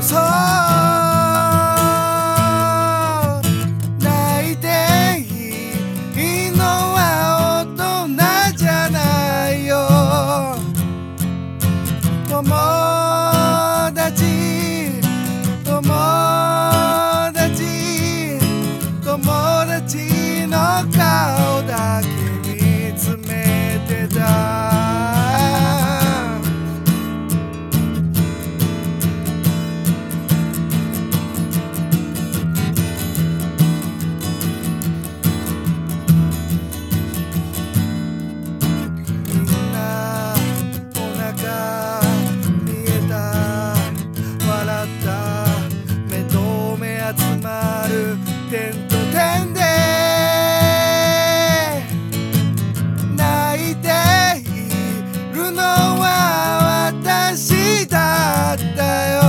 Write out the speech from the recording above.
감사 点と点で泣いているのは私だったよ。